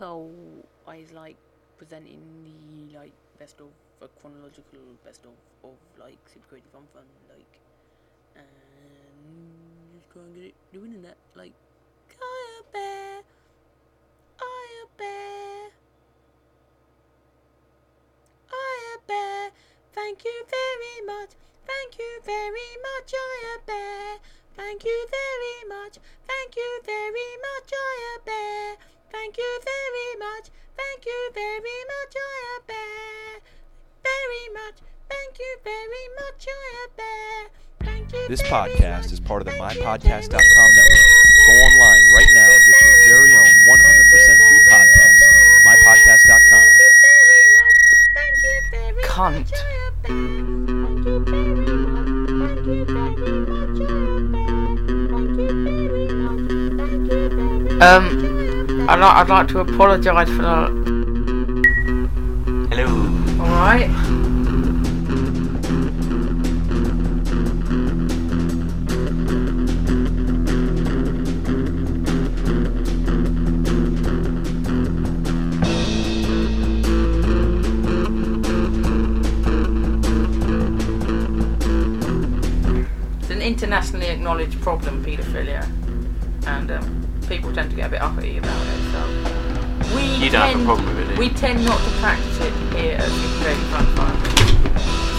So I was like presenting the like best of a chronological best of of like Super Crazy Fun Fun like and just try and get it doing in that like I a bear I a bear. I a bear thank you very much thank you very much I a bear. Thank you very much thank you very much I a bear thank you very much thank you very much I a bear very much thank you very much I a bear thank you This very podcast much, is part of the thank you MyPodcast.com very network. Go online right now and get your very own 100% free podcast. MyPodcast.com. Thank you very much. Thank you very Cunt. much. Thank you very much. Thank you very much. I am Thank you very much. Thank you very much. Um, I'd like, I'd like to apologise for that. Hello. Alright. It's an internationally acknowledged problem, paedophilia, and um, people tend to get a bit uppity about it. So we You don't have a tend- problem with it. We tend not to practice it here at Super Fun Fun.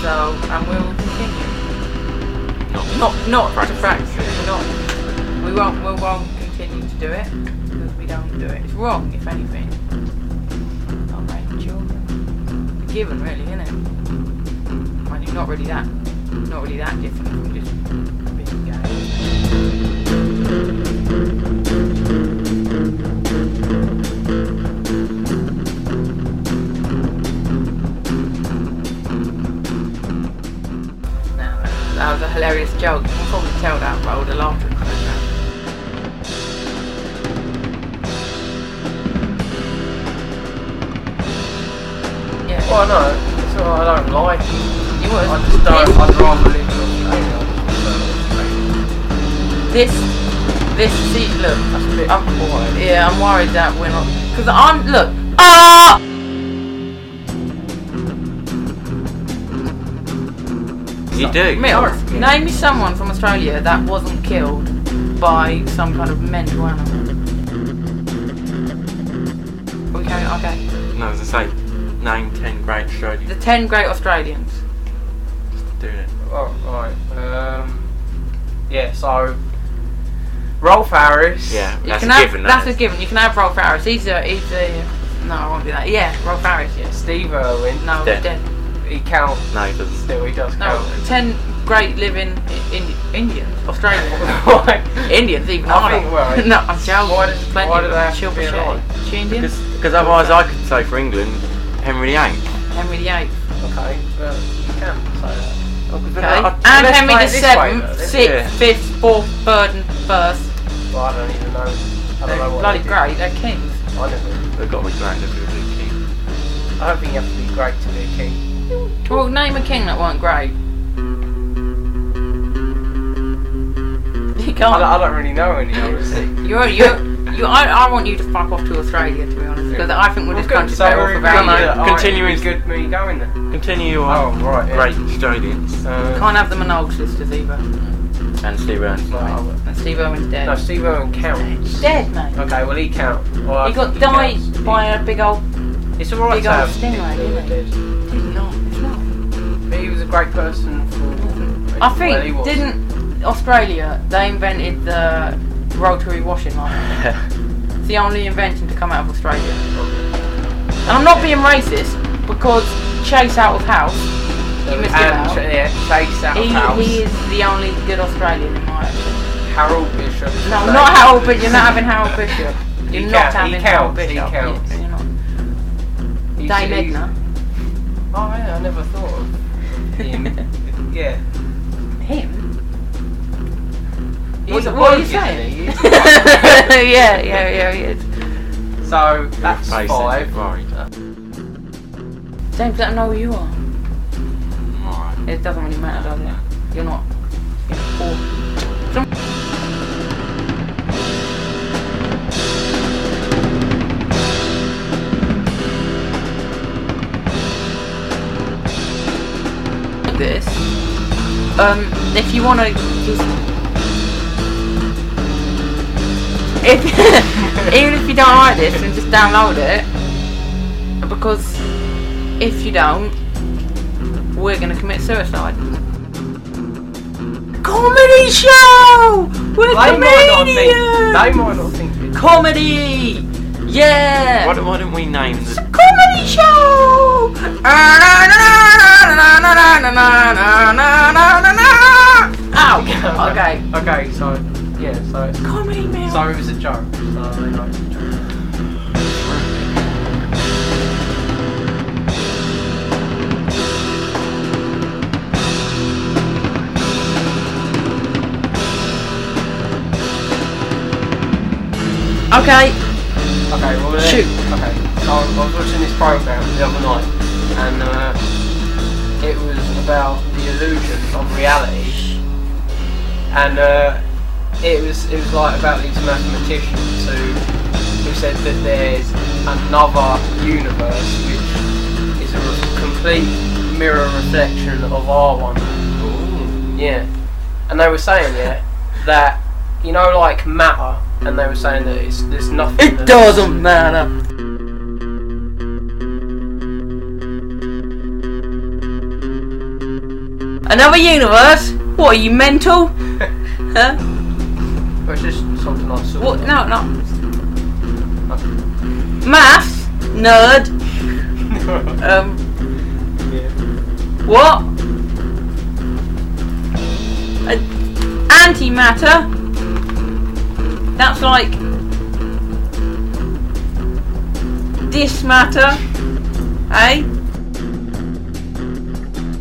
So, and we'll continue. Not, Not, not to Practice. it. Not. We won't. We won't continue to do it because we don't do it. It's wrong, if anything. Not children. A given, really, isn't it? Mind you, not really that. Not really that different tell that all the laughter background. Yeah, Well, no, it's all, I don't like it. you would. I just don't. I'd rather live in Australia. This, this, see, look, That's a bit I'm, yeah, I'm worried that we're not, because I'm, look, ah! You do. Mills, name me someone from Australia that wasn't killed by some kind of mental animal. Okay, okay. No, as I say, name 10 great Australians. The 10 great Australians. Doing it. Oh, right. Um, yeah, so. Rolf Harris. Yeah, You that's can a have, given. That's that a given. You can have Rolf Harris. He's a, he's a, no, I won't do that. Yeah, Rolf Harris, Yeah. Steve Irwin. No, Dead. dead. He counts. No, he doesn't. Still, he does No, count. 10 great living I- Indi- Indians. Australians. Why? Indians, even I harder. think, well, no, I'm joking. why does- Plenty why do they have to be alive? She Indian? Because because otherwise I could say for England, Henry VIII. Henry VIII. Okay, but you can say that. Okay. I- and let's Henry the it this way, Seventh, sixth, Yeah. fifth, fourth, third, and first. Well, I don't even know. I don't They're know what bloody they great. They're kings. did. I never. They've got to be great to you're a king. I don't think you have to be great to be a king. Well, name a king that weren't great. You I don't, I don't really know any, honestly. You're, you're, you. I, I want you to fuck off to Australia, to be honest, because I think we're Well, this good, country's so better off without you. that, alright, Continuing- it'd good me going there. Continue your Oh, right, yeah. great Australians. Uh, Can't have the Minogue sisters either. And Steve Irwin. no, And Steve Irwin's dead. no, Steve Irwin counts. Dead, mate. Okay, well he counts. Well, He got think died counts. by a big old. It's alright big to old stingray, isn't dead. It's not. It's not. But he was a great person for. I well, he think was. didn't Australia they invented the rotary washing line. It's the only invention to come out of Australia. And I'm not being racist because Chase out of house. You missed and out. Yeah, Chase out of He, house. he is the only good Australian in my opinion. Harold Bishop. No, not Harold Bishop. You're not having Harold Bishop. You're He not having Harold counts, he Bishop. counts. Yeah, you're not. Dame Edna. Oh yeah, I never thought of him. yeah. Him? He's a what are you saying? He is. yeah, yeah, yeah, he is. So that's Face five. Right. James, let them know who you are. Alright. It doesn't really matter, does it? You're not. You're poor. This. Um, if you want to just if even if you don't like this, then just download it because if you don't, we're gonna commit suicide. Comedy show. We're They might not think. They might not think. Comedy. Yeah. Why, don't- why don't we name the comedy show. Ah, Ow. Okay. Okay, so yeah, so it's, Comedy man. so it was a joke. So they know it's a joke. Okay. Okay, well Shoot. Okay, so I was watching this program the other night, and uh, it was about the illusion of reality, and uh, it was it was like about these mathematicians who who said that there's another universe which is a complete mirror reflection of our one. Yeah, and they were saying yeah that you know like matter, and they were saying that it's there's nothing. It doesn't matter. Another universe? What are you mental? huh? It's just something saw. What? No, no. Maths? Nerd. Um. What? Uh, antimatter? That's like. This matter? Eh?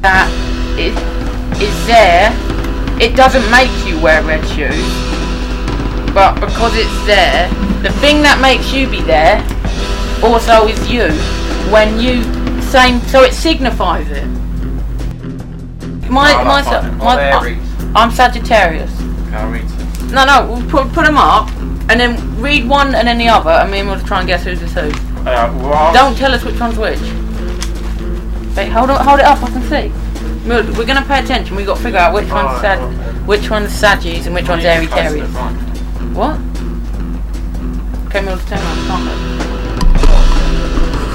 That is, is there. It doesn't make you wear red shoes. But because it's there, the thing that makes you be there also is you. When you same, so it signifies it. My No, my, my, I'm Sagittarius. I'll read. No, no, we'll put put them up and then read one and then the other, and me and we'll try and guess who's who. Uh, well, Don't tell us which one's which. Wait, hold it, hold it up. I can see. We're, we're gonna pay attention. We've got to figure out which one's Sag, which one's Saggies and which one's you Airy supposed to Terriers. find? What? Okay, we'll turn on. Can't we?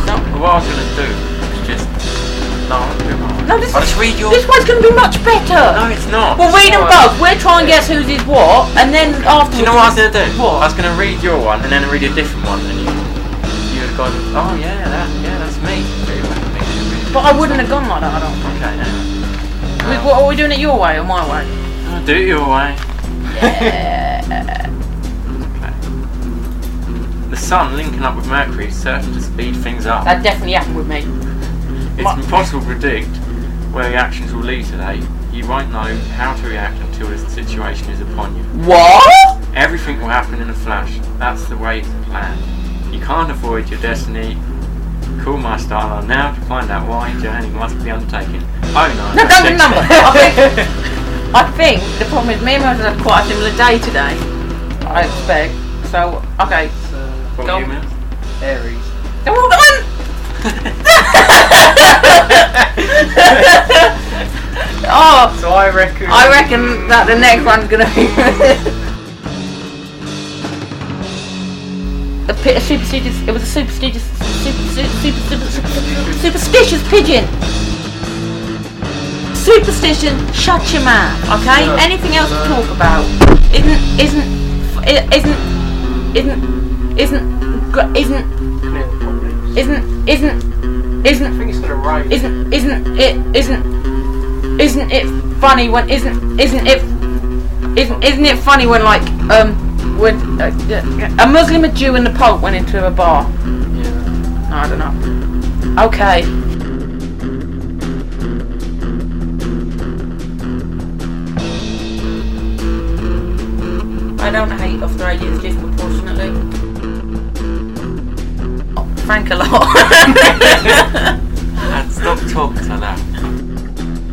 No, Well, what I was going to do is just. No, I'll do mine. no, this, I'll just read your. this one's gonna be much better. No, it's not. We'll read them Alright. both. We'll try and guess whose is what, and then afterwards. Do you know what I was going to do? What? I was going to read your one and then read a different one, and you, you would have gone, oh yeah, that, yeah, that's me. But I wouldn't have gone like that. I don't. think. Okay, now. We, what, are we doing it your way or my way? I'll do it your way. Yeah. Sun linking up with Mercury is certain to speed things up. that definitely happened with me. It's impossible to predict where the actions will lead today. You won't know how to react until the situation is upon you. What? Everything will happen in a flash. That's the way it's planned. You can't avoid your destiny. Call my style on now to find out why journey must be undertaken. Oh no. No, don't remember. I think, I think the problem is me and Rose have quite a similar day today. I expect. So, okay. It's, What Go. you mean? Aries. Come on, come on! oh, So I reckon. I reckon that the next one's gonna be. a, pi- a superstitious. It was a superstitious, super, super, super, super, super, superstitious pigeon. Superstition. Shut your mouth. Okay. No. Anything else to talk about? Isn't isn't i- isn't isn't isn't isn't isn't isn't I isn't think it's gonna rain. isn't isn't it isn't isn't it funny when isn't isn't it isn't isn't it funny when like um when uh, a Muslim, a Jew, and the Pope went into a bar? Yeah. I don't know. Okay. I don't hate Australians disproportionately. Frank a lot. Dad, stop talking like that.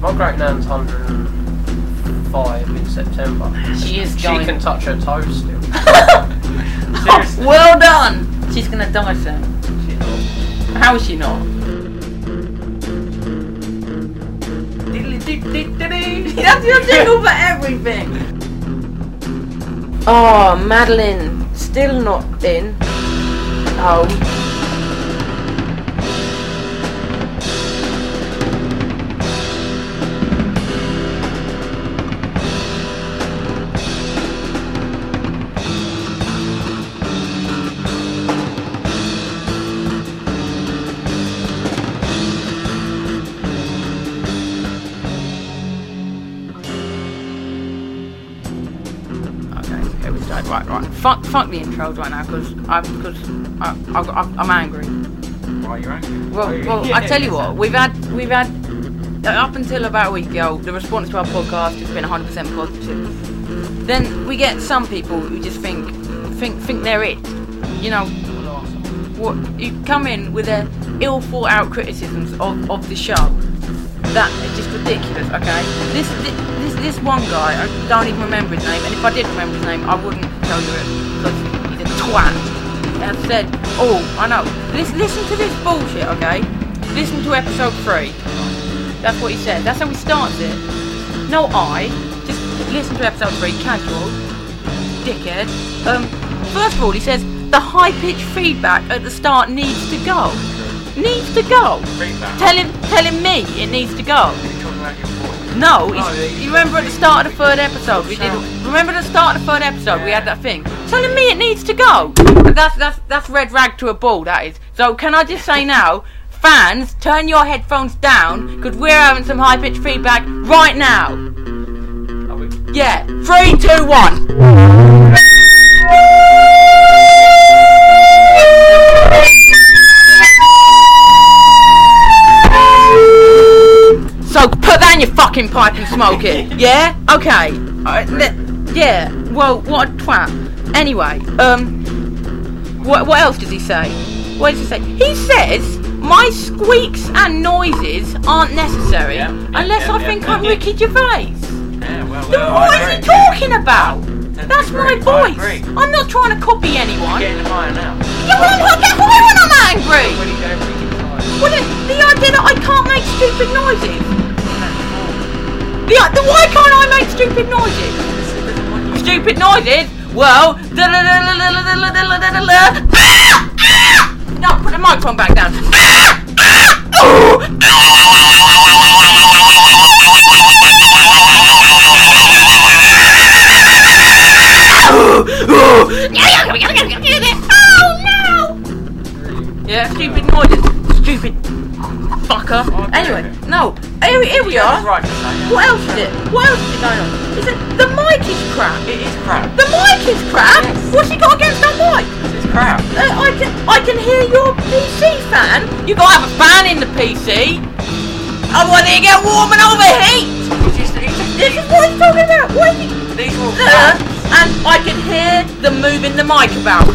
My Great Nan's 105 in September. She is She going. can touch her toes still. Seriously. well done. She's gonna die soon. She's not. How is she not? That's your jingle for everything. Oh, Madeline, still not in. Oh. Fuck, the intros right now, because I'm, because I, I, I, I'm angry. Why are you angry? Well, you- well, I tell you what, we've had, we've had, uh, up until about a week ago, the response to our podcast has been 100% positive. Then we get some people who just think, think, think they're it. You know, what you come in with their ill thought out criticisms of, of the show. That is just ridiculous. Okay, this this this one guy, I don't even remember his name, and if I did remember his name, I wouldn't tell you it because he's a twat. And said, "Oh, I know. Listen, listen to this bullshit. Okay, listen to episode three. That's what he said. That's how he starts it. No, I just listen to episode three, casual, dickhead. Um, first of all, he says the high pitched feedback at the start needs to go. Needs to go. Feedback. Telling telling me it needs to go. No, you- remember at the start of the third episode we did. Remember the start of the third episode we had that thing telling me it needs to go. That's that's that's red rag to a bull. That is. So can I just say now, fans, turn your headphones down because we're having some high pitched feedback right now. Are we? Yeah, three, two, one. So put that in your fucking pipe and smoke it. Yeah? Okay. Alright, le- yeah. Well, what a twat. Anyway, um, what what else does he say? What does he say? He says my squeaks and noises aren't necessary Yeah, yeah, unless yeah, I think I'm Ricky Gervais. Yeah, well, well, what is he talking about? That's my voice. I'm not trying to copy anyone. Getting higher now. Yeah, well, I'm why when I'm angry. When you go really tired. Well, the, the idea that I can't make stupid noises. Why can't I make stupid noises? Stupid noises? Well, no, put the microphone back down. Yeah, stupid noises. Stupid fucker. Anyway, no. Here, here we are. Right. What else is it? What else is it going on? Is it the mic is crap? It is crap. The mic is crap. Yes. What's he got against that mic? It's crap. Uh, I can I can hear your PC fan. You gotta have a fan in the PC. Otherwise it get warm and overheat. Just, just, This is what he's talking about. What is he? these are all Uh, and I can hear them moving the mic about.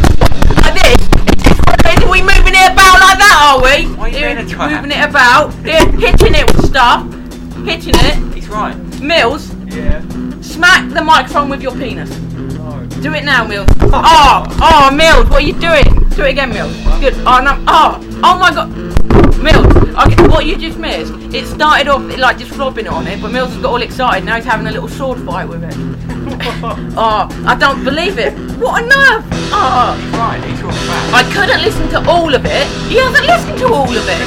Are we moving it about like that, are we? Why are you being a twat? moving it about. Here, hitting it with stuff. Hitting it. He's right. Mills, Yeah. smack the microphone with your penis. No. Do it now, Mills. Oh, oh, Mills, what are you doing? Do it again, Mills. Good. Oh, no. Oh, oh my God. Mills. Okay, what you just missed? It started off like just flopping on it, but Mills has got all excited. Now he's having a little sword fight with it. Oh, I don't believe it. What a nerve. Oh, He's right. All. I couldn't listen to all of it. He hasn't listened to all of it.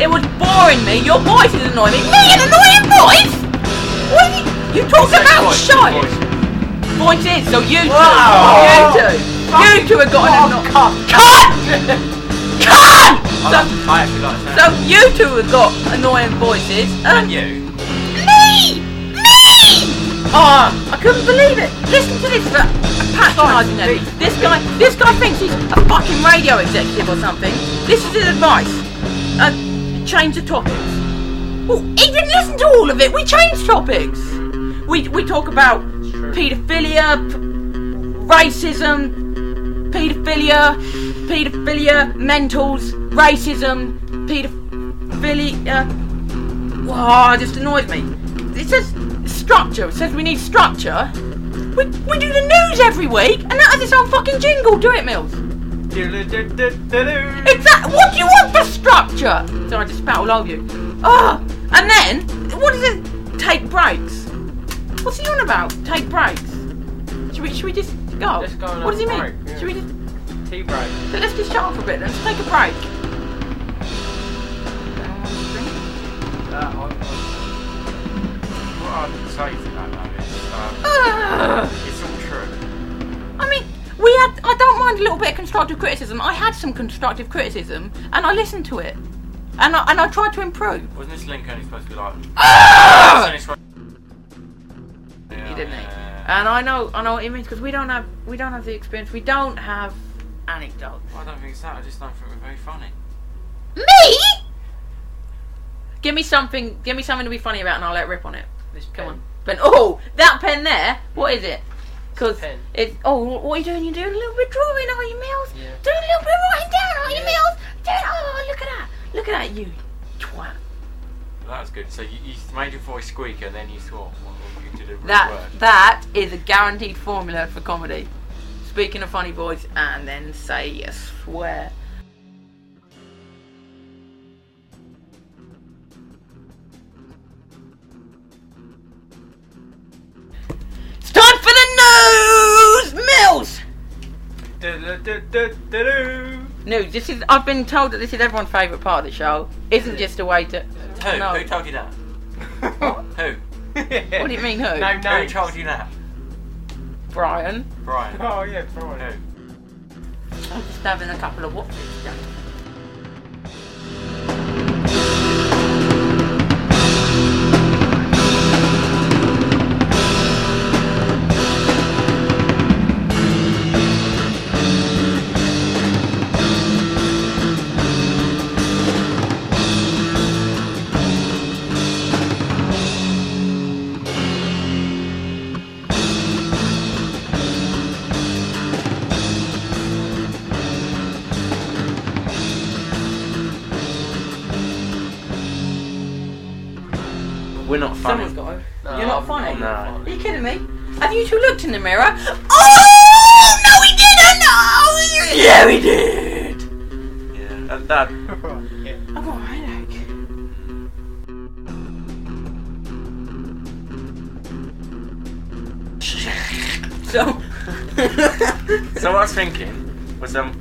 It was boring me. Your voice is annoying me. Me, an annoying voice? What? are You, you talk Say about voice, shite. voice. Voices, so you two, Wow. you two, you two have got an annoying. Cut! Cut! I, I actually like so you two have got annoying voices. Um, and you. me! Me! Oh, I couldn't believe it. Listen to this for patronising them. This guy, this guy thinks he's a fucking radio executive or something. This is his advice. Uh, change the topics. Well, he didn't listen to all of it. We changed topics. We we talk about paedophilia, p- racism, paedophilia, paedophilia, mentals, racism, paedophilia, Wow, it just annoys me. It says structure. It says we need structure. We, we do the news every week, and that has its own fucking jingle. Do it, Mills. Exactly. What do you want for structure? So I just spat all over you. Ah, and then what is it? Take breaks. What's he on about? Take breaks. Should we? Should we just go? Let's go what does he mean? yeah. Should we just? Tea break. So let's just shut up for a bit. Let's take a break. Uh, I- What I'd say to that though is, um, Ah. it's all true. I mean, we had. I don't mind a little bit of constructive criticism. I had some constructive criticism, and I listened to it, and I and I tried to improve. Wasn't this link only supposed to be like? Ah! It's only supposed- Yeah, didn't he? Yeah. And I know, I know what it means because we don't have, we don't have the experience. We don't have anecdotes. Well, I don't think it's that. I just don't think we're very funny. Me? Give me something. Give me something to be funny about, and I'll let rip on it. This Come pen. on. pen. oh, that pen there. What is it? Because Pen. it's. Oh, what are you doing? You're doing a little bit drawing, are you, Mills? Yeah. Doing a little bit of writing down, are you, Yeah. Mills? Doing, oh, look at that. Look at that, you twat. Well, that was good. So you, you made your voice squeak and then you thought, well, you did That word. that is a guaranteed formula for comedy. Speaking in a funny voice and then say a swear. It's time for the news, Mills. News. This is. I've been told that this is everyone's favourite part of the show. Isn't just a way to. Who? No. Who told you that? Who? What do you mean who? No, Who no. told you that? Brian. Brian. Oh yeah, Brian. Who? I'm just having a couple of what? We're Someone's got to. No, You're not I'm- funny. I'm No. not Are you kidding me? Have you two looked in the mirror? Oh no, we didn't. No, yeah, we did. Yeah. And Dad. yeah. I've got a headache. So, So what I was thinking was um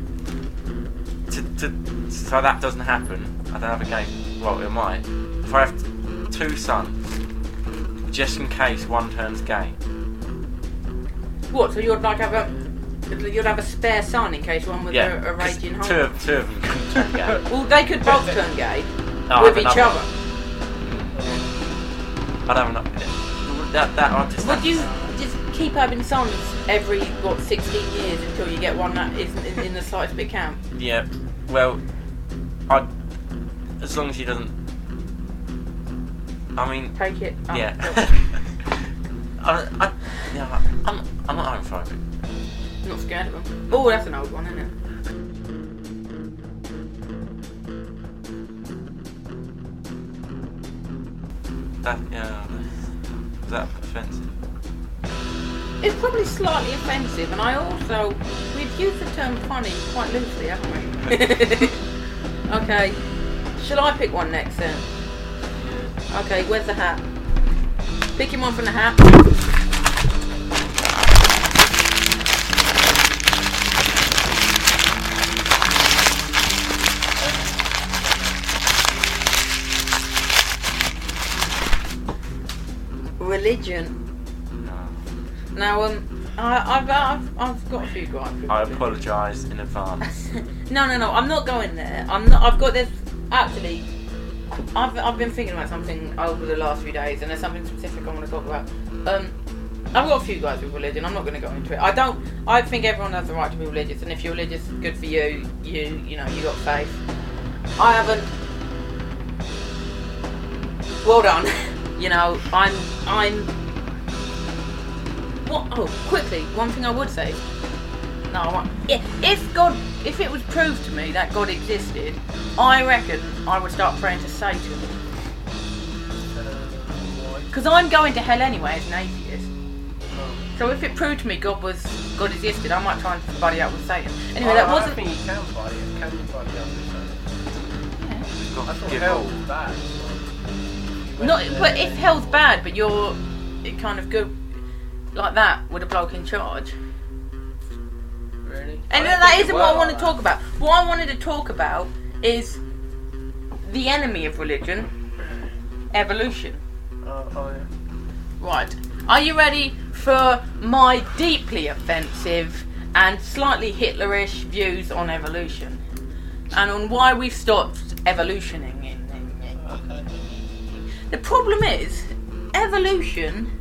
to, to so that doesn't happen. I don't have a game. Well, it might. If I have two sons, just in case one turns gay. what? So you'd like have a you'd have a spare son in case one was Yeah. a, a 'cause raging two of two of them can turn gay. Well, they could both turn gay Oh, with I each another- other. I'd have enough. That that I just. Would you just keep having sons every what 16 years until you get one that isn't in, in the slightest bit camp? Yeah. Well, I. As long as he doesn't. I mean, Take it. up. yeah. I, I, yeah, I'm, I'm not homophobic. Not scared of them. Oh, that's an old one, isn't it? That, yeah. Is that offensive? It's probably slightly offensive, and I also we've used the term funny quite loosely, haven't we? okay. Shall I pick one next then? Okay, where's the hat? Picking one from the hat. Religion. No. Now, um, I, I've, I've, I've got a few gripes. I apologise in advance. no, no, no. I'm not going there. I'm not. I've got this. Actually, I've I've been thinking about something over the last few days, and there's something specific I want to talk about. Um, I've got a few guys with religion. I'm not going to go into it. I don't. I think everyone has the right to be religious, and if you're religious, good for you. You, you know, you got faith. I haven't. Well done. you know, I'm. I'm. What? Oh, quickly. One thing I would say. No, I yeah, if God, if it was proved to me that God existed, I reckon I would start praying to Satan. Because I'm going to hell anyway as an atheist. So if it proved to me God was God existed, I might try and buddy up with Satan. Anyway, I, that I wasn't. don't think you can buddy. Can you buddy up with something? I thought hell was bad. so you went Not, there but if hell's bad, but you're it kind of good like that with a bloke in charge. Really? And that isn't what I want to talk about. What I wanted to talk about is the enemy of religion, evolution. that. Oh, yeah. Right. Are you ready for my deeply offensive and slightly Hitlerish views on evolution? And on why we've stopped evolutioning in, in, in Okay. The problem is, evolution.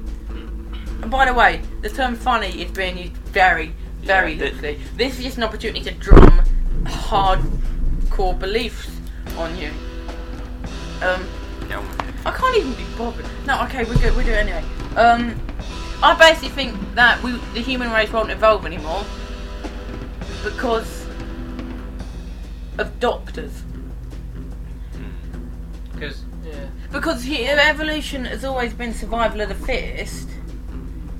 And by the way, the term funny is being used very, very Yeah, loosely. This is just an opportunity to drum hardcore beliefs on you. Um, Yeah, I can't even be bothered. No, okay, we're good. We do it anyway. Um, I basically think that we, the human race, won't evolve anymore because of doctors. Because, yeah. Because he- evolution has always been survival of the fittest,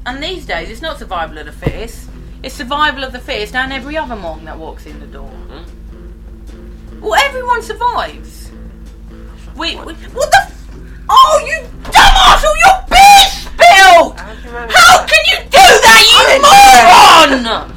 and these days it's not survival of the fittest. It's survival of the fittest and every other mong that walks in the door. Well, everyone survives. We, we what the? F- oh, you dumbass! Oh, your beer spilled! How you manage How can you do that, you moron?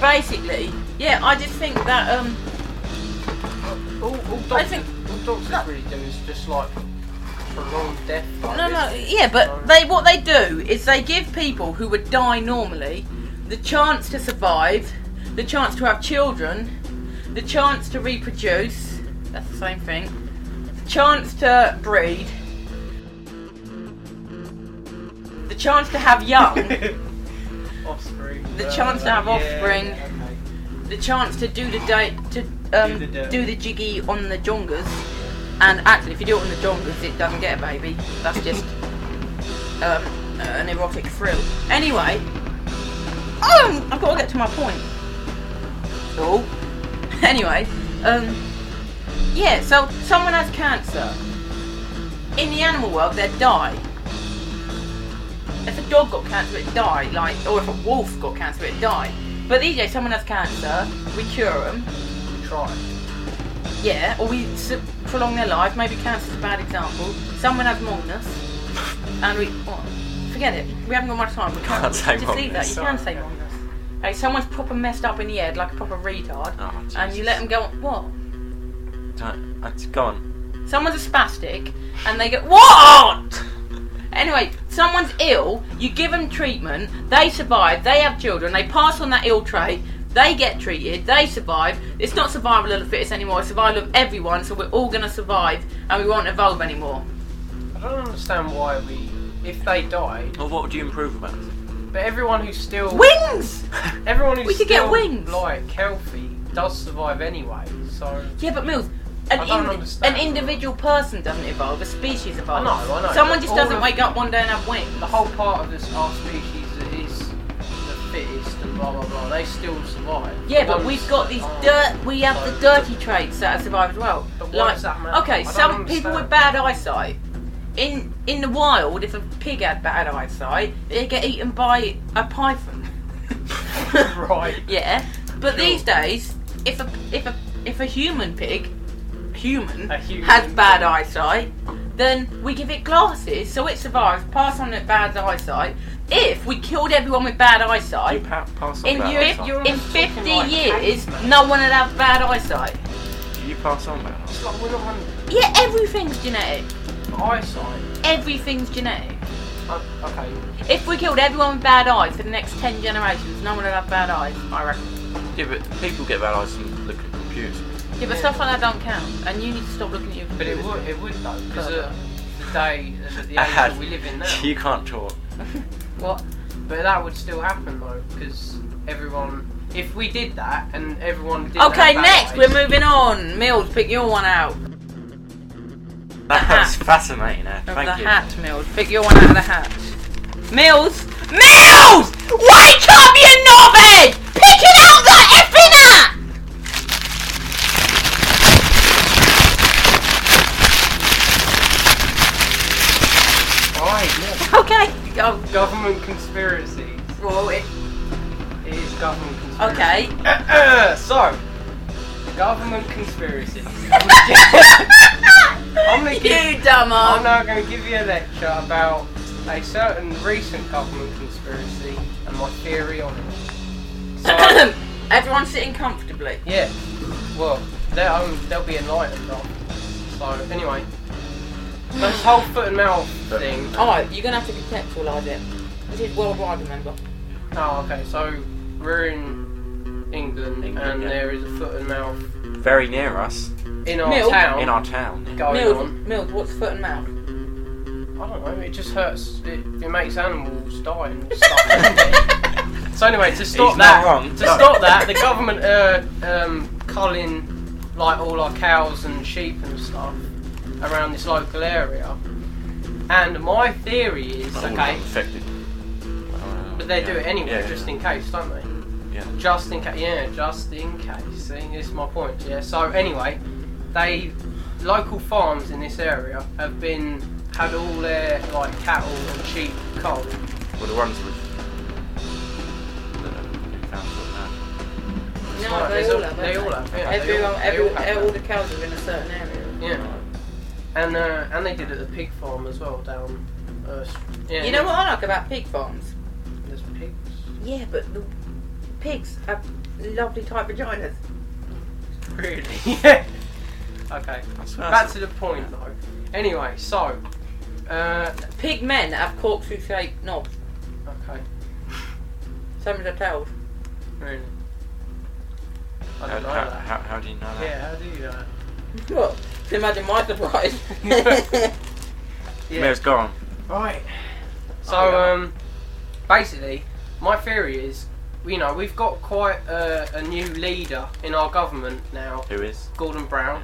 basically, yeah, I just think that um, All, all I doctors, think- all doctors No. really do is just like prolong death. Like no, no, yeah, but they what they do is they give people who would die normally the chance to survive, the chance to have children, the chance to reproduce. That's the same thing. The chance to breed. The chance to have young. The chance to have offspring. the chance to do the day to um, Do the do the jiggy on the jongas, and actually, if you do it on the jongas, it doesn't get a baby. That's just um, an erotic thrill. Anyway, oh, I've got to get to my point. So, anyway, um, yeah. So someone has cancer. In the animal world, they'd die. If a dog got cancer, it'd die. Like, or if a wolf got cancer, it'd die. But these days, someone has cancer, we cure them, We Try. yeah, or we s- prolong their life. Maybe cancer's a bad example. Someone has mongness, and we what? forget it. We haven't got much time. We can't, Can't say just leave that. You can say mongness. Hey, someone's proper messed up in the head, like a proper retard, Oh, and you Jesus. let them go. What? Don't, uh, go on. Someone's a spastic, and they go what? Anyway, someone's ill. You give them treatment. They survive. They have children. They pass on that ill trait. They get treated. They survive. It's not survival of the fittest anymore. It's survival of everyone. So we're all gonna survive, and we won't evolve anymore. I don't understand why we, if they died, Well, what would you improve about? it? but everyone who's still Wings. everyone who's We could get wings. like healthy does survive anyway. So Yeah, but Mills. An, an individual person doesn't evolve. A species evolves. I know, I know, Someone just all doesn't of- wake up one day and have wings. the whole part of this our species that is the fittest and blah blah blah, they still survive. Yeah, but ones we've got these aren't. dirt. We have the So- dirty traits that survive as well. But why does that matter? Okay, don't some people understand. with bad eyesight. In in the wild, if a pig had bad eyesight, they get eaten by a python. right. Yeah, but these days, if a if a if a human pig, human, A human has bad eyesight, then we give it glasses so it survives. Pass on that bad eyesight. If we killed everyone with bad You eyesight, pa- pass on in, bad fif- eyesight. you're- in 50 like years, cavemen. no one would have bad eyesight. You pass on bad eyesight. like we're not on Yeah, everything's genetic. eyesight. Everything's genetic. Uh, okay. If we killed everyone with bad eyes for the next 10 generations, no one would have bad eyes, I reckon. Yeah, but people get bad eyes from looking at computers. Yeah, but Yeah. stuff like that don't count, and you need to stop looking at your But it would, it would though, because uh, the day, the age Ahad, that we live in now. You can't talk. What? But that would still happen though, because everyone, if we did that and everyone did Okay, next, we're moving on. Mills, pick your one out. That hat. was fascinating. Uh, Of thank the you. hat, Mills. Pick your one out of the hat. Mills! Mills! Wake up, you so, government conspiracies. I'm gonna give, you I'm now going to give you a lecture about a certain recent government conspiracy and my theory on it. So, Everyone's sitting comfortably. yeah, well, they'll, they'll be enlightened after. So, anyway, this whole foot and mouth thing. Oh, you're gonna have to contextualise it. This is worldwide, remember? Oh, okay, so we're in England, England, and yeah. there is a foot and mouth Very near us, in our Milk? town in our town. going Mills, on. Mills, what's foot and mouth? I don't know, it just hurts. It, it makes animals die and stuff. so anyway, to stop He's that, not wrong. to stop that, the government are um, culling like all our cows and sheep and stuff around this local area. And my theory is All okay, Infected. But they do it anyway, Yeah, just yeah. in case, don't they? Yeah. Just in case, yeah, just in case. See, this is my point. Yeah. So anyway, they local farms in this area have been had all their like cattle and sheep culled. Well, the ones with. the Newfoundland now. No, Right, they all a- have. they don't all have, yeah, they Everyone, all- they every, all have all the cows are in a certain area. Yeah. And uh, and they did it at the pig farm as well down. Uh, yeah. You know what I like about pig farms? There's pigs. Yeah, but the pigs have lovely tight vaginas. Really? yeah. Okay. That's, Back to the point though. Anyway, so. Uh, Pig men have corkscrew shaped knobs. okay. Same as their tails. Really. I How, don't know how, that. how, how do you know that? Yeah, how do you know that? What? Imagine my surprise. Yeah. Mayor's gone. Right. So, Oh, yeah. um, basically, my theory is, you know, we've got quite a, a new leader in our government now, Who is? Gordon Brown,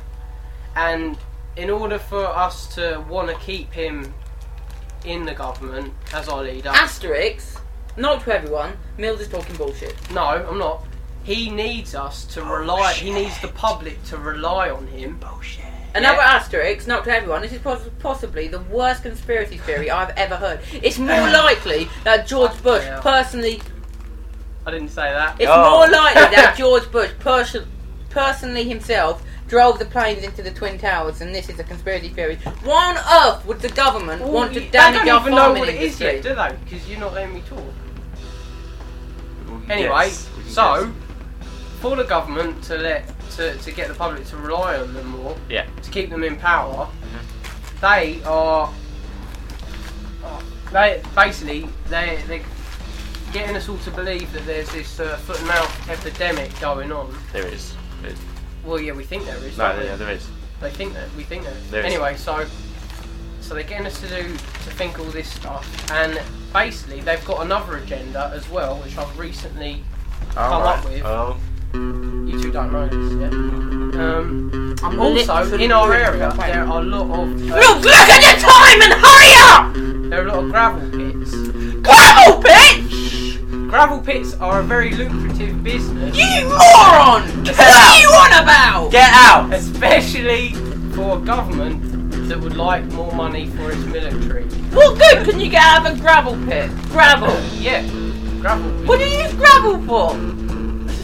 and in order for us to want to keep him in the government as our leader, asterisk, not to everyone, Mills is talking bullshit. no, I'm not. He needs us to rely. He needs the public to rely on him. Bullshit. Another Yeah. asterisk, not to everyone, this is pos- possibly the worst conspiracy theory I've ever heard. It's more likely that George Bush personally. I didn't say that. It's Oh. more likely that George Bush pers- personally himself drove the planes into the Twin Towers, and this is a conspiracy theory. Why on earth would the government Well, want to you- damage they our don't even know farming what it is industry? yet, do they? Because you're not letting me talk. We can Anyway, guess. We can so guess. for the government to let to, to get the public to rely on them more, Yeah. to keep them in power, Mm-hmm. they are oh, they basically they they getting us all to believe that there's this uh, foot and mouth epidemic going on. There is. There is. Well, yeah, we think there is. No, don't yeah, there is. They think that we think that. There is. anyway, so so they're getting us to do to think all this stuff, and basically they've got another agenda as well, which I've recently All up right. with. Oh. You two don't know this, yeah. Um, I'm also, in our area, there are a lot of uh, Look, look at the time and hurry up! there are a lot of gravel pits. Gravel bitch! Gravel pits are a very lucrative business, You moron! Get what out. are you on about? Get out! especially for a government that would like more money for its military. What good can you get out of a gravel pit? Gravel. Yeah, gravel. Pits. What do you use gravel for?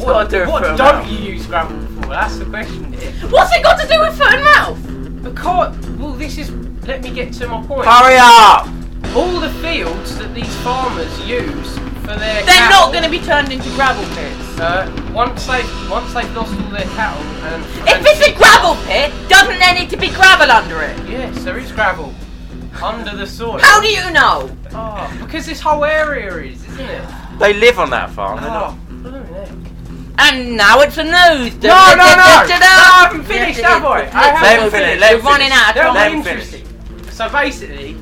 What, do what don't mouth. you use gravel for? That's the question here. What's it got to do with foot and mouth? Because, well, this is. Let me get to my point. Hurry up! All the fields that these farmers use for their They're cattle, not going to be turned into gravel pits. Uh, once they once they've lost all their cattle and. If and it's a gravel pit, doesn't there need to be gravel under it? Yes, there is gravel under the soil. How do you know? Oh, because this whole area is, isn't it? They live on that farm. They're Oh, not. blooming heck. And now it's a news. No, no, no! No, I haven't finished, have I? I haven't Let him finish, let You're running finish. out They're of Let time. him interesting. So basically,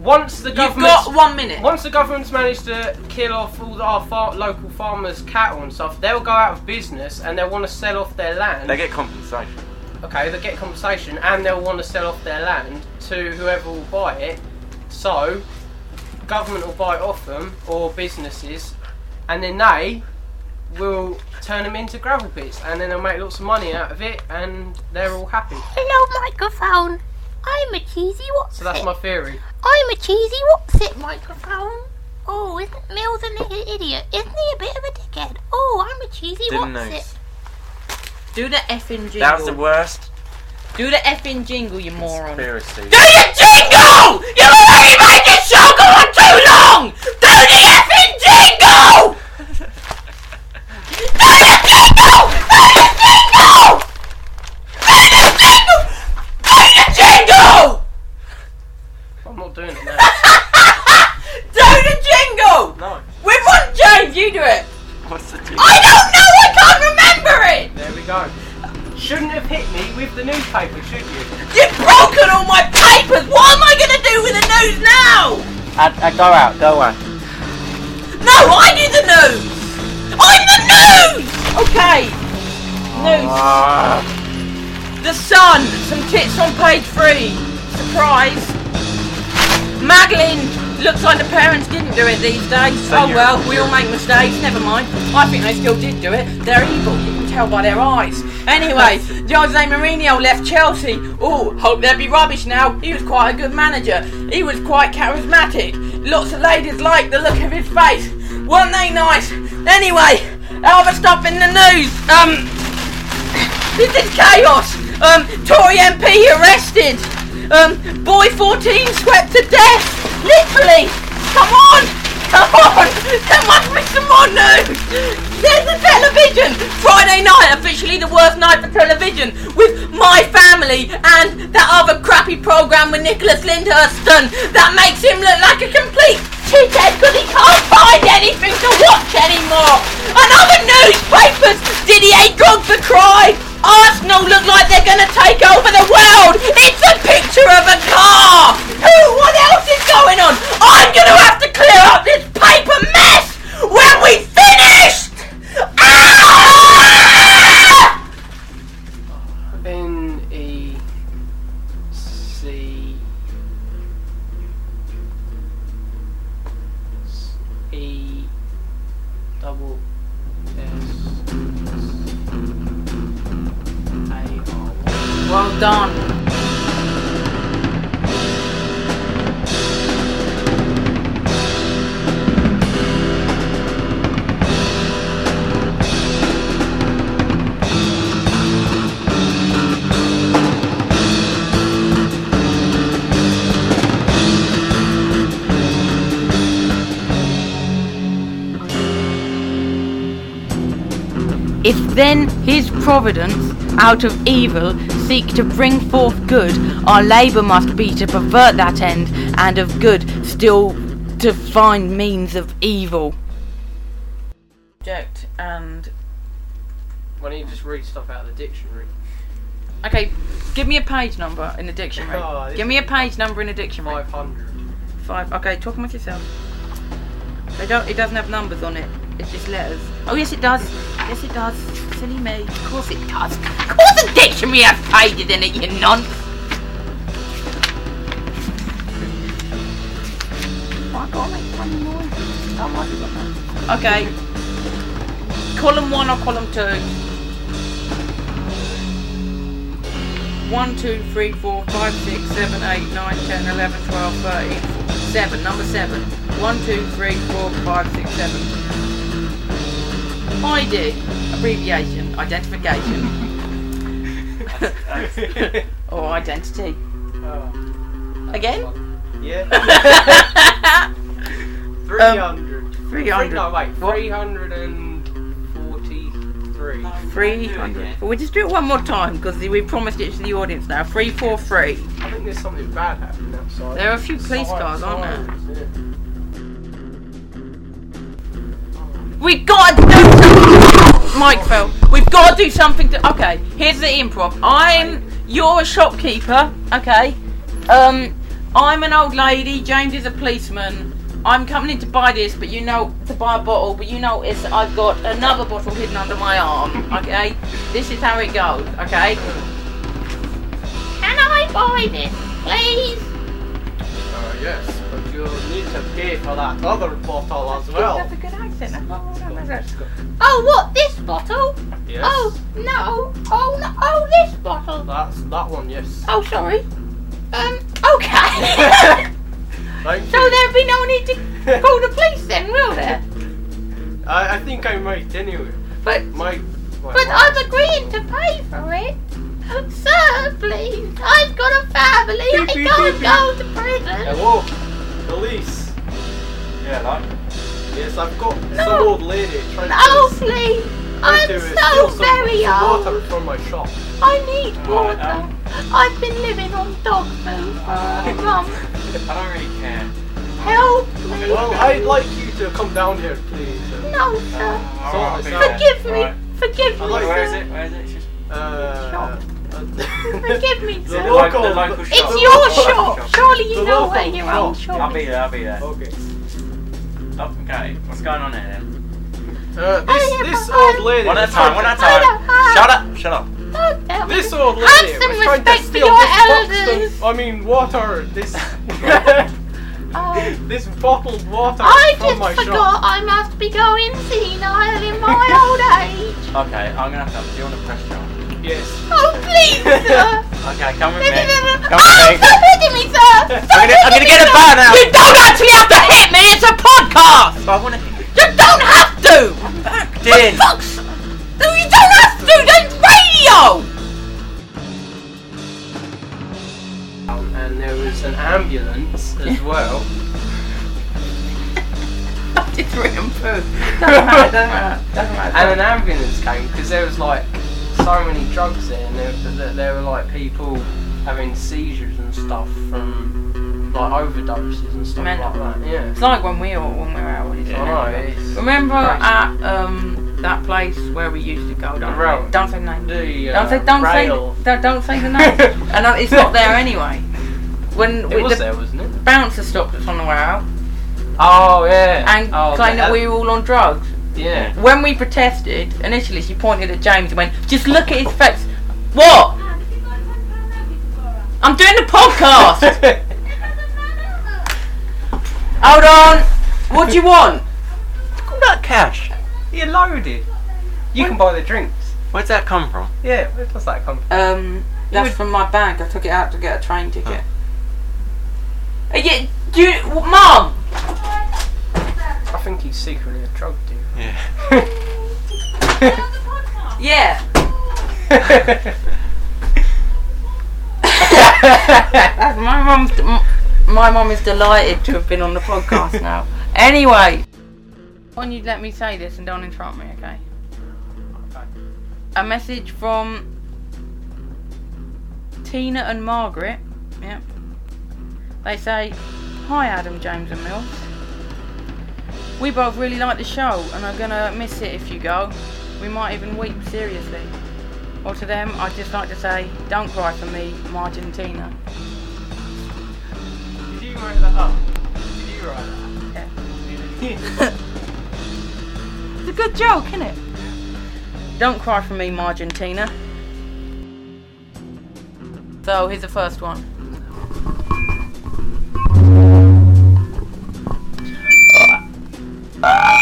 once the You've got one minute. once the government's managed to kill off all our far- local farmers' cattle and stuff, they'll go out of business and they'll want to sell off their land. They get compensation. okay, they'll get compensation and they'll want to sell off their land to whoever will buy it. So, government will buy it off them or businesses, and then they will turn them into gravel pits, and then they'll make lots of money out of it, and they're all happy. Hello, microphone. I'm a cheesy what's So that's it? my theory. I'm a cheesy what's it microphone. Oh, isn't Mills a little idiot? Isn't he a bit of a dickhead? Oh, I'm a cheesy Didn't what's know. it. Do the effing jingle. That was the worst Do the effing jingle, you moron. conspiracy. Do your jingle! You already made this show go on too long! Do the effing jingle! Do the jingle! Do the jingle! Do the jingle! Do the jingle! I'm not doing it now. Do the jingle! No. We want James, you do it! What's the deal? I don't know, I can't remember it! there we go. Shouldn't have hit me with the newspaper, should you? You've broken all my papers! What am I gonna do with the news now? Uh, go out, go away. No, I do the news! I'm the news! Okay. News. Ah. The Sun. Some tits on page three. Surprise. Madeleine. Looks like the parents didn't do it these days. So oh well, we all make mistakes, never mind. I think they still did do it. They're evil, you can tell by their eyes. Anyway, Jose Mourinho left Chelsea. Oh, hope they'll be rubbish now. He was quite a good manager. He was quite charismatic. Lots of ladies liked the look of his face. Weren't they nice? Anyway, other stuff in the news. Um, this is chaos. Um, Tory MP arrested. Um, boy 14 swept to death. Literally. Come on. Come on. There must be some more news. There's the television. Friday night, officially the worst night for television, with my family and that other crappy program with Nicholas Lyndhurst that makes him look like a complete shithead because he can't find anything to watch anymore. And other newspapers, Didier Drogba cried. Arsenal look like they're gonna take over the world. It's a picture of a car. Who? What else is going on? I'm gonna have to clear up this paper mess when we Y. Done. If then his providence out of evil seek to bring forth good, our labour must be to pervert that end, and of good still to find means of evil. Object and Why don't you just read stuff out of the dictionary? okay, give me a page number in the dictionary. Oh, give me a page number in the dictionary. Five hundred. Five. Okay, talk amongst yourself. They don't. It doesn't have numbers on it. It's just letters. Oh yes, it does. Yes, it does. Silly me. Of course it does. Of course the dictionary has pages in it. You nonce. I can't make funny noise. Oh, my God. Okay. Column one or column two? One, two, three, four, five, six, seven, eight, nine, ten, eleven, twelve, thirteen, seven. Number seven. One, two, three, four, five, six, seven. ID. Abbreviation. Identification. or identity. Oh, Again? yeah. Three Um, hundred. 300. No, wait. Three hundred and forty-three. 300. Well, we just do it one more time because we promised it to the audience now. 343. I think there's something bad happening outside. There are a few police cars, aren't there? yeah. We've got something. Mike fell. We've got to do something to. Okay, here's the improv. I'm. You're a shopkeeper. Okay. Um. I'm an old lady. James is a policeman. I'm coming in to buy this, but you know to buy a bottle, but you notice I've got another bottle hidden under my arm. Okay. This is how it goes. Okay. Can I buy this, please? Uh, yes, but you need to pay for that other bottle as well. That's a good accent. That's what I want to Oh, what, this bottle? Yes. Oh, no. Oh, no. Oh, this bottle. That's that one, yes. Oh, sorry. Um, okay. Thank so you. there'll be no need to call the police then, will there? I, I think I might anyway. But, My, my but I'm agreeing to pay for it. Sir, please. I've got a family. I Beep, beep, can't beep, go to prison. Hello, police. Yeah, like. Yes, I've got No. some old lady trying No, to, please. trying I'm to so steal some, very some old. water from my shop. I need Alright, water. um, I've been living on dog food for a month. I don't really care. Help me. Well, I'd like you to come down here, please. Uh, No, sir. Alright, So- I'll be so- there. Forgive me. Alright. Forgive me, like- Where is sir. it? Where is it? It's just Uh, Shop. uh, Forgive me, sir. the, local- lo- the local shop. It's your local shop. shop. Surely you The know where your own shop. shop I'll be there. I'll be there. Okay. Oh, okay. What's going on here then? Uh, this this old lady. One at a time. One at a time. Shut up. Shut up. Don't tell me. This old Have lady some was trying to respect for steal your this elders. Buxton, I mean water. This Oh, this bottled water I from just my forgot shop. I must be going senile in my old age. Okay, I'm gonna have to. Do you want to press John? Yes. Oh, please, sir. Okay, come with me. no, no, no. Come Oh, with me. stop hitting me, sir. I'm gonna, I'm gonna get a sir. bar now. You don't actually have to hit me. It's a podcast. I want to. You don't have to. Backed For in. fuck's- No, you don't have to. There's radio. Um, and there was an ambulance as well. It's written through. Doesn't matter. Doesn't matter. Doesn't matter. and an ambulance came because there was like so many drugs there, and there, there, there were like people having seizures and stuff from like overdoses and stuff Mental. like that. Yeah. It's like when we were when we were out. with I know. It's Remember crazy. at um that place where we used to go? Don't, rail- don't say names. the uh, Don't say don't rail. say don't, don't say the name. and uh, it's not there anyway. When It we, was the there, wasn't it? bouncer stopped us on the way out Oh yeah. and oh, claimed that we were all on drugs. Yeah. When we protested, initially she pointed at James and went, "Just look at his face." What? I'm doing the podcast. Hold on. What do you want? All that cash. You're loaded. You can buy the drinks. Where'd that come from? Yeah. Where does that come from? Um, that's would- from my bank. I took it out to get a train ticket. Uh, yeah, do you, mom? I think he's secretly a drug dealer. Yeah. Yeah. my mum's my mum is delighted to have been on the podcast now. Anyway, don't you let me say this and don't interrupt me, okay? A message from Tina and Margaret. Yep. They say, "Hi Adam, James and Mills. We both really like the show and are gonna miss it if you go. We might even weep seriously." Or to them, I'd just like to say, don't cry for me, Marge and Tina. Did you write that up? Did you write that? Yeah. It's a good joke, isn't it? Don't cry for me, Argentina. So, here's the first one. Okay,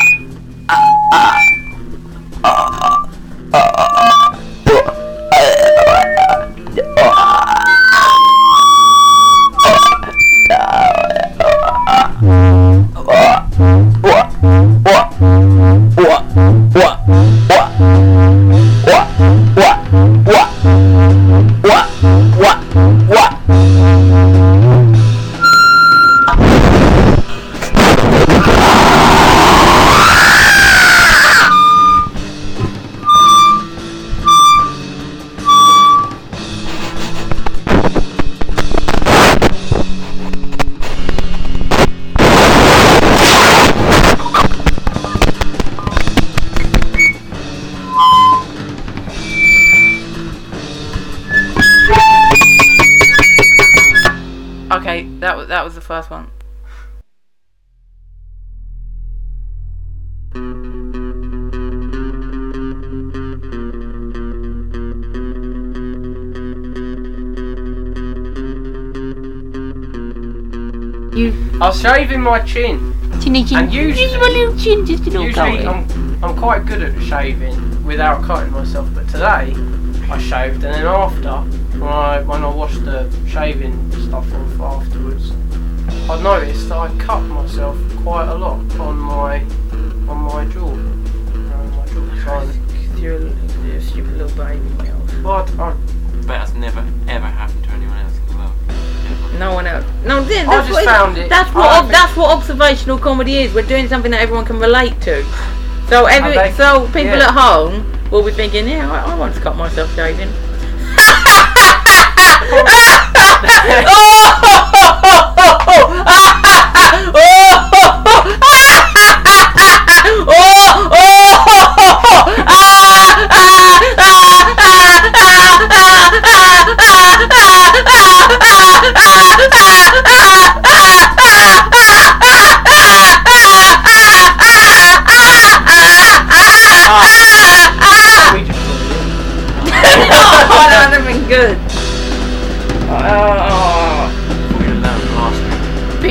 I shaving my chin. chinny chin. And usually- just a little chin, just a little Usually go. I'm, I'm quite good at shaving without cutting myself, but today I shaved and then after, when I, when I washed the shaving stuff off afterwards, I noticed that I cut myself quite a lot on my on my jaw. Around my jaw. So, You're you're a stupid little baby, Miles. No, I that's just what found it- That's I what think- that's what observational comedy is. We're doing something that everyone can relate to. So every so people yeah. at home will be thinking, yeah, I, I once cut myself shaving. we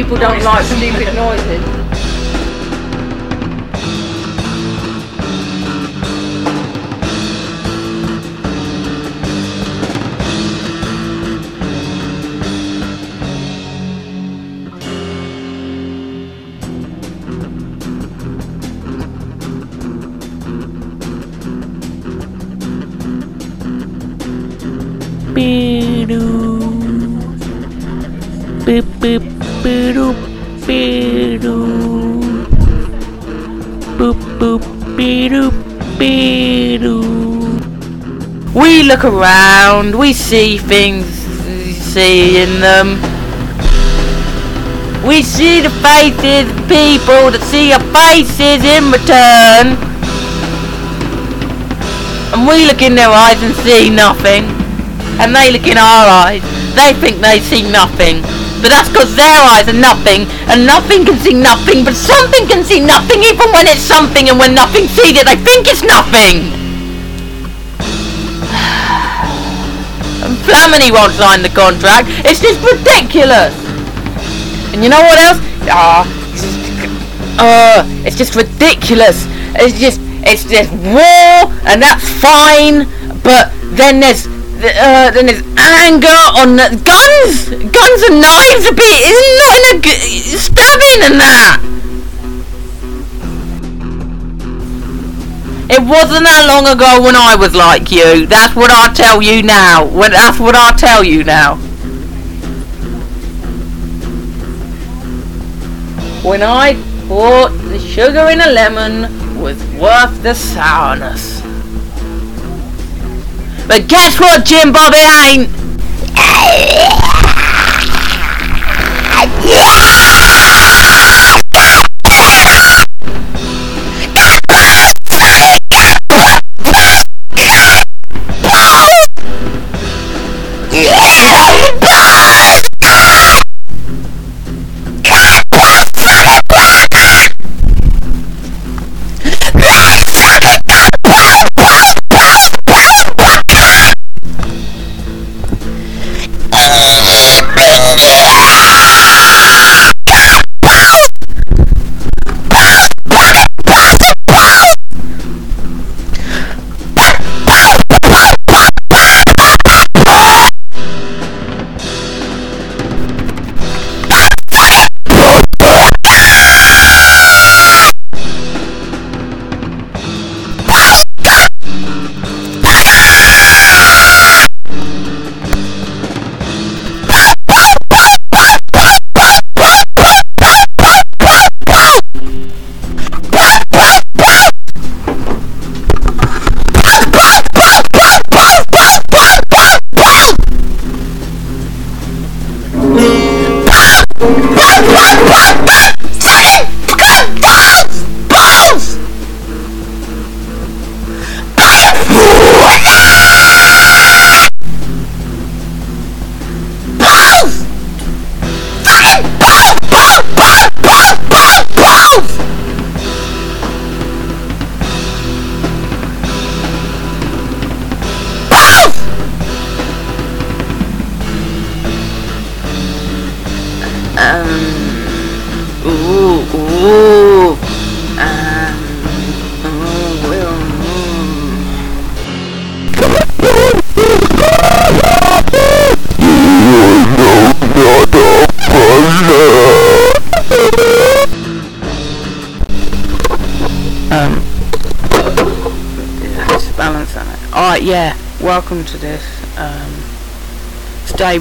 people don't like stupid noises. Look around, we see things, see in them. We see the faces of people that see our faces in return. And we look in their eyes and see nothing. And they look in our eyes, they think they see nothing. But that's because their eyes are nothing, and nothing can see nothing, but something can see nothing even when it's something, and when nothing sees it, they think it's nothing. Flamini won't sign the contract. It's just ridiculous. And you know what else? Ah, it's just- uh, it's just ridiculous. It's just, it's just war, and that's fine. But then there's, uh, then there's anger on the guns, guns and knives. A bit, not in a stabbing and that. It wasn't that long ago when I was like you. That's what I tell you now. When that's what I tell you now. When I thought the sugar in a lemon was worth the sourness. But guess what, Jim Bob? It ain't.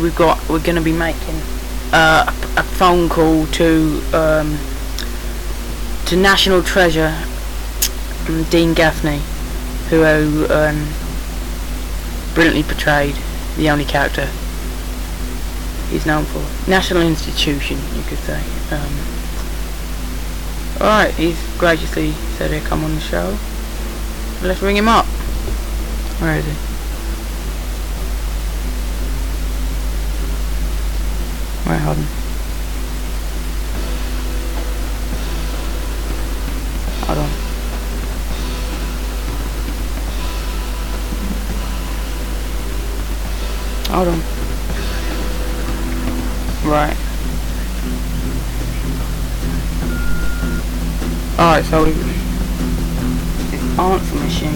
We've got we're going to be making uh, a, phone call to um, to National Treasure um, Dean Gaffney, who um, brilliantly portrayed the only character he's known for. National institution, you could say. Um, Alright, he's graciously said he'd come on the show. Let's ring him up. Where is he? Wait, hold on. Hold on. Hold on. Right. Alright, so we it's answer machine.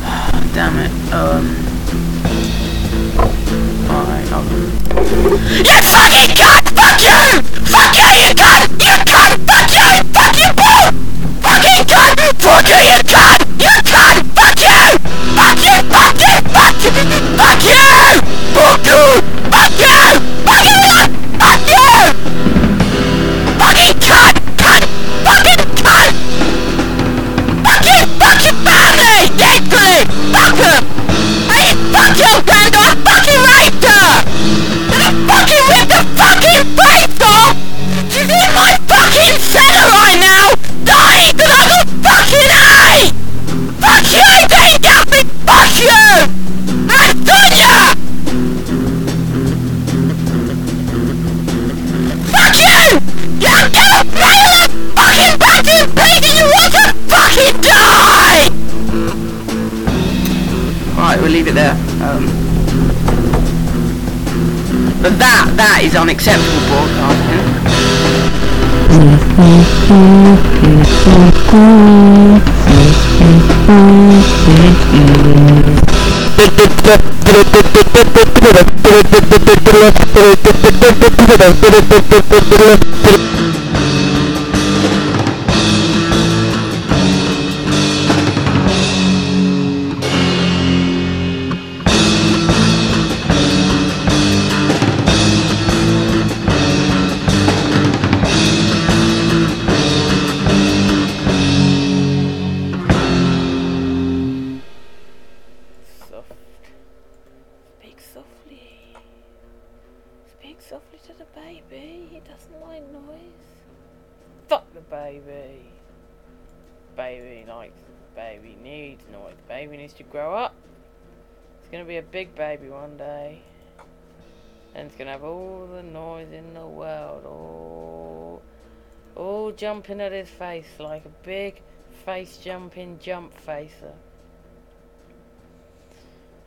Damn it. Um Alright, hold on. You fucking cunt! Fuck you! Fuck you, you cunt! You unacceptable broadcasting. baby. He doesn't like noise. Fuck the baby. Baby likes. Baby needs noise. Baby needs to grow up. It's gonna be a big baby one day. And it's gonna have all the noise in the world. All, all jumping at his face like a big face jumping jump facer.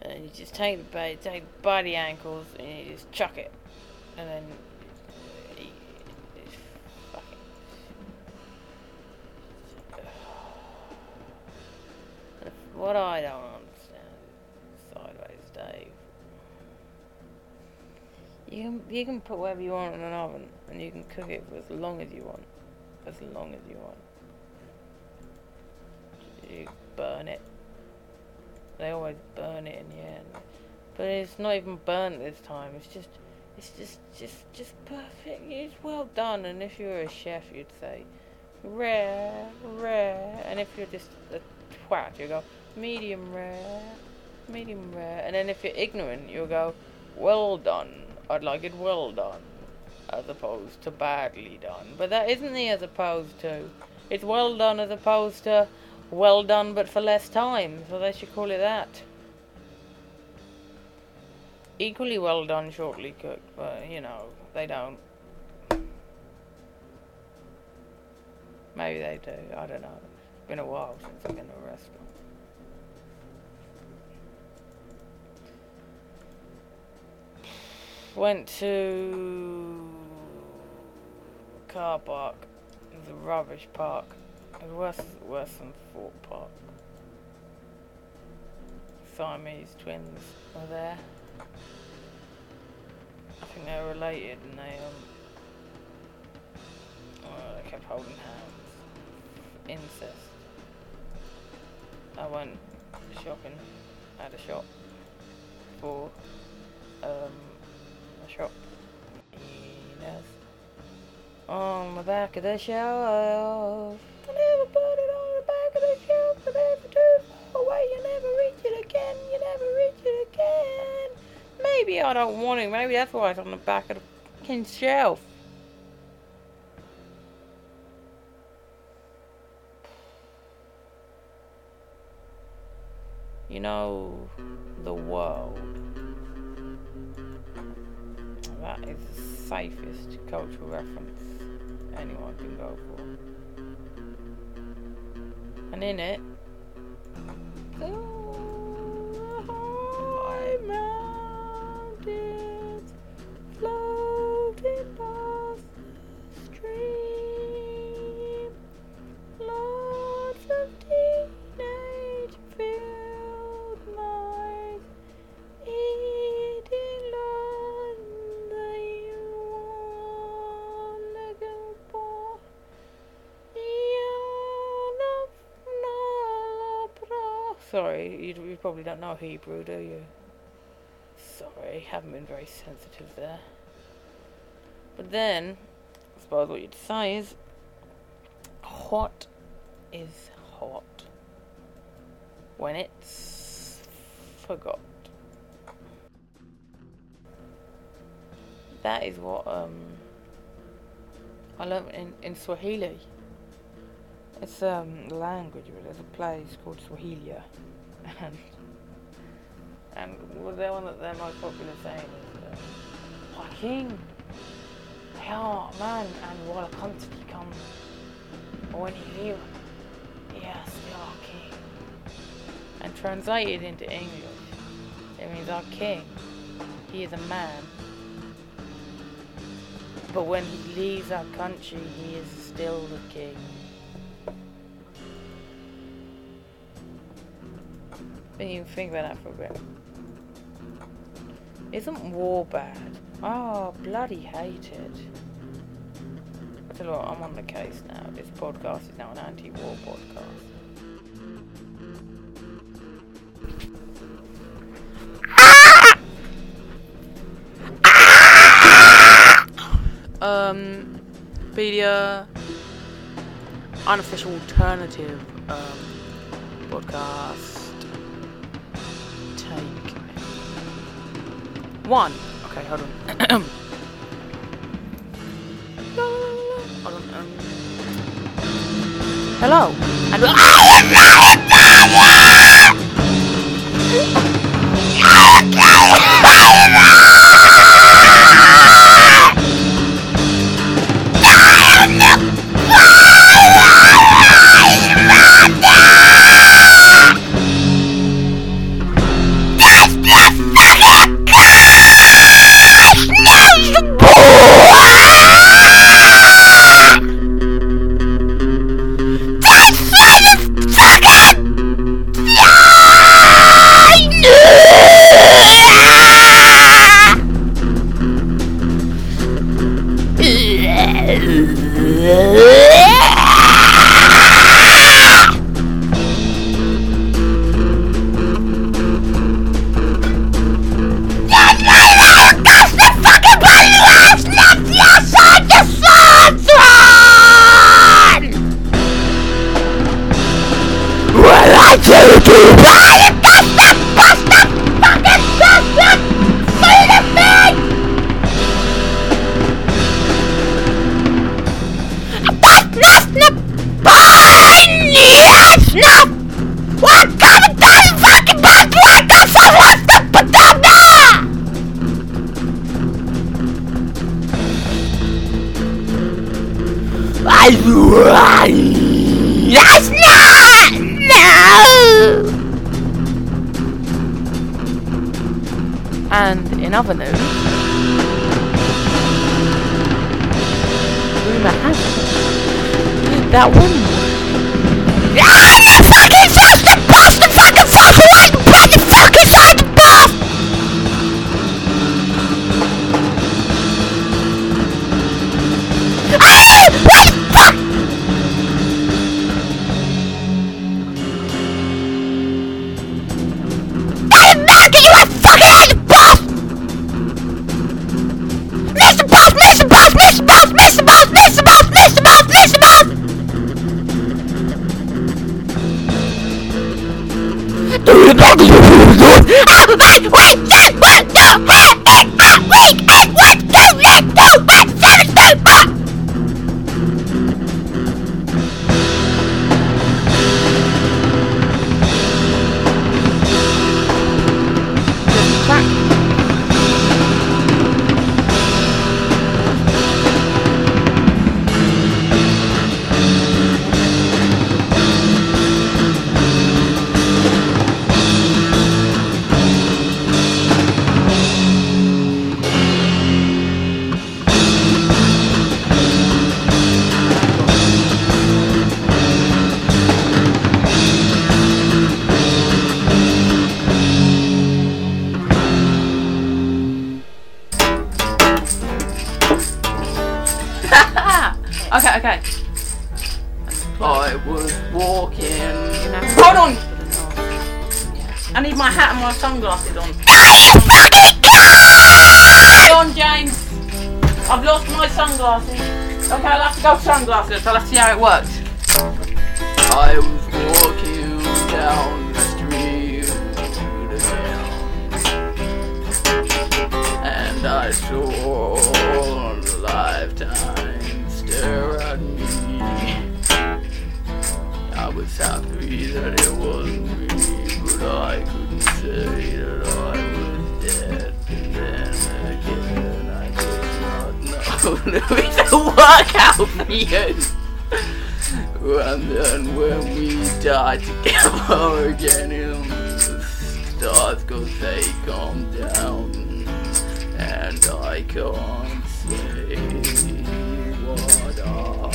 And you just take the bait, take it by the ankles, and you just chuck it. And then. What I don't understand sideways Dave. You can you can put whatever you want in an oven, and you can cook it for as long as you want, as long as you want. You burn it. They always burn it in the end. But it's not even burnt this time. It's just, it's just, just, just perfect. It's well done. And if you were a chef, you'd say, rare, rare. And if you're just a twat, you go, medium rare, medium rare. And then if you're ignorant, you'll go, well done. I'd like it well done, as opposed to badly done. But that isn't the as opposed to. It's well done as opposed to well done but for less time, so they should call it that. Equally well done, shortly cooked, but you know, they don't. Maybe they do, I don't know. It's been a while since I've been to a restaurant. Went to car park. It was a rubbish park. It worse, worse than Fort Park. Siamese twins were there. I think they're related and they um oh, they kept holding hands. Incest. I went shopping at a shop for um shop. Yes. On the back of the shelf. I never put it on the back of the shelf, but it's too far away, you never reach it again. You never reach it again. Maybe I don't want it. Maybe that's why it's on the back of the fucking shelf. You know, cultural reference anyone can go for. And in it, probably don't know Hebrew, do you? Sorry, haven't been very sensitive there. But then, I suppose what you'd say is, what is hot when it's forgot? That is what um I learned in, in Swahili. It's um language, but there's a place called Swahilia, and and well, the one that they're most popular saying uh, Joaquin, ja man, and wala country come when he live, yes, our king. And translated into English, it means our king. He is a man. But when he leaves our country, he is still the king. Then you think about that for a bit. Isn't war bad? Oh, bloody hate it. I tell you what, I'm on the case now. This podcast is now an anti-war podcast. Um, media, unofficial alternative um, podcast one. Okay, hold on. Hold on. Um, hello, and calls after. I'll have to see how it works. I was walking down the to the town, and I saw lifetime stare at me. I was happy that it movie to work out for. And then when we die together again, the stars go say, calm down. And I can't say what I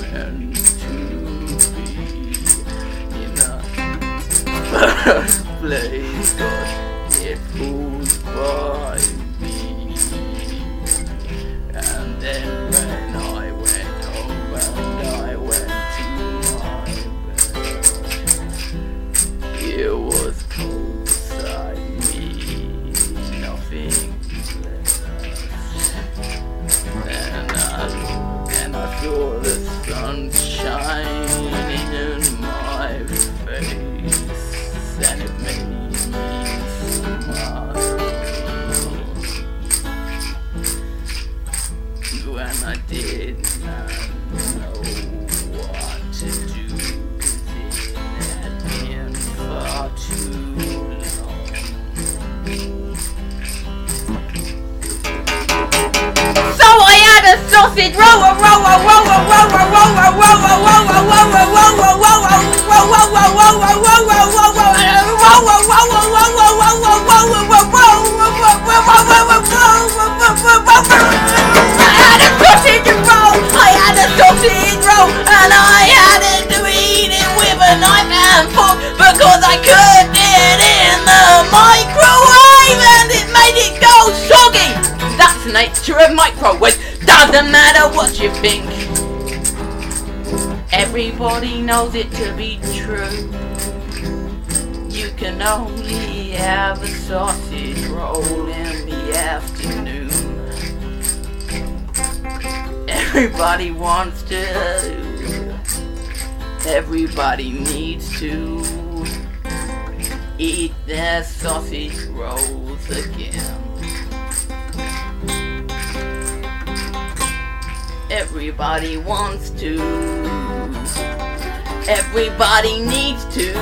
meant to be. You. Nature of microwave. Doesn't matter what you think. Everybody knows it to be true. You can only have a sausage roll in the afternoon. Everybody wants to. Everybody needs to eat their sausage rolls again. Everybody wants to. Everybody needs to.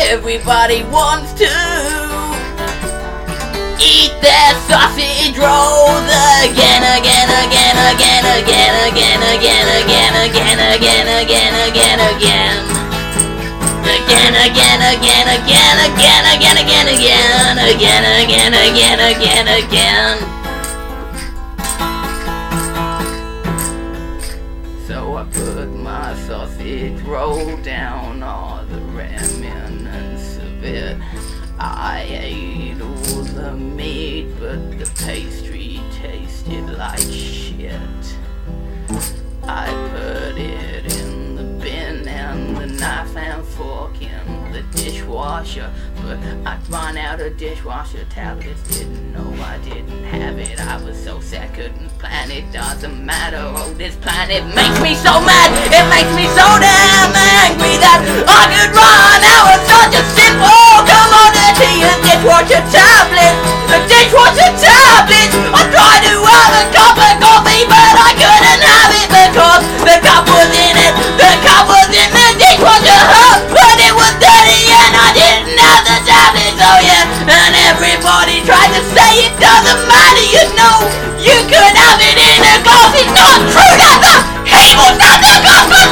Everybody wants to eat their sausage rolls again, again, again, again, again, again, again, again, again, again, again, again, again. Again, again, again, again, again, again, again, again, again, again, again, again, again. Sausage roll down all the remnants of it. I ate all the meat, but the pastry tasted like shit. I put it in the bin and the knife and fork in the dishwasher, I'd run out of dishwasher tablets. Didn't know I didn't have it. I was so sad, couldn't plan it. Doesn't matter. Oh, this planet makes me so mad. It makes me so damn angry that I could run out of such a simple commodity. A dishwasher tablet. A dishwasher tablet. Everybody tried to say it doesn't matter. You know, you could have it in a glass. It's not true. That's a evil. That's a glass.